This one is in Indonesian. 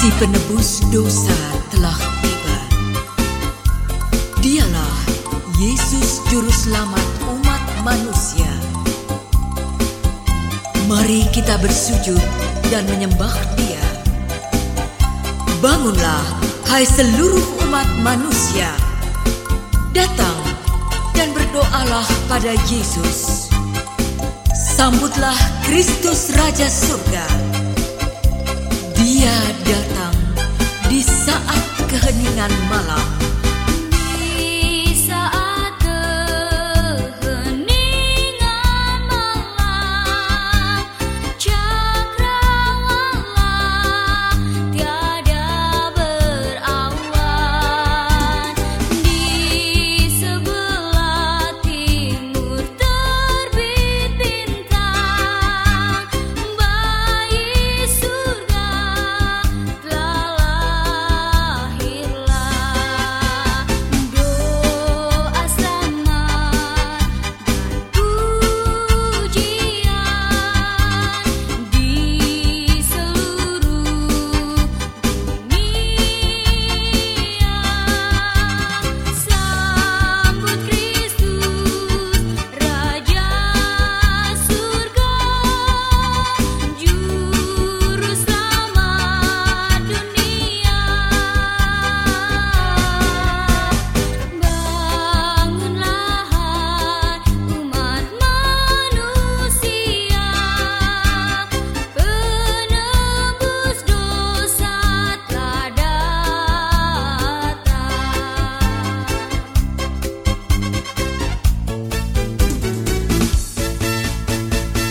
Si penebus dosa telah tiba. Dialah Yesus Juru Selamat umat manusia. Mari kita bersujud dan menyembah Dia. Bangunlah, hai seluruh umat manusia. Datang dan berdoalah pada Yesus. Sambutlah Kristus Raja Surga. dengan malam